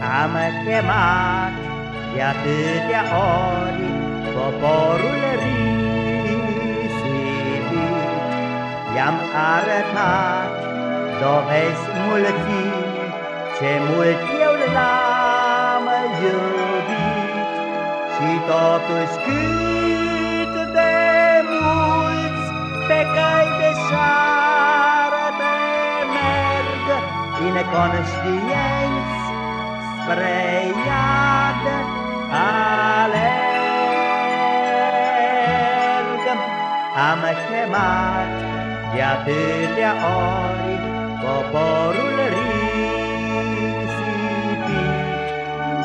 Am chemat de atâtea ori poporul risipit, I-am arătat dovezi mulțimi ce mult eu l-am iubit. Și totuși cât de mulți pe căi de șară merg Inconștienți spre iad alerg Am chemat de atâtea ori poporul risipit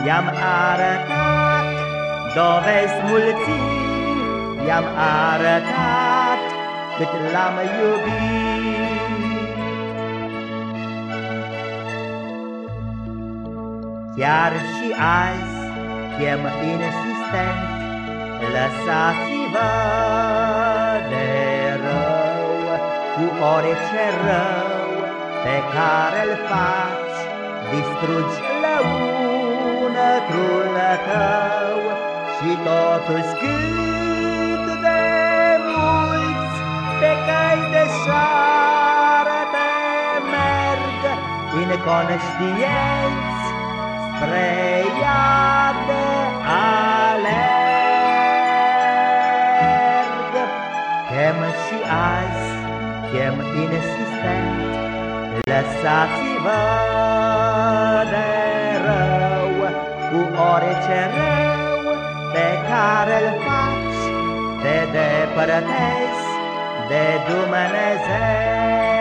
I-am arătat dovezi mulțimi I-am arătat cât l-am iubit Chiar și azi chem insistent Lăsați-vă de rău Cu orice rău pe care-l faci Distrugi lăunătrul tău Și totuși cât de mulți pe cai de șară te merg Inconștienți spre iad alerg Chem și azi, chem insistent Lăsați-vă de rău Cu orice rău pe care-l faci Te depărtezi de Dumnezeu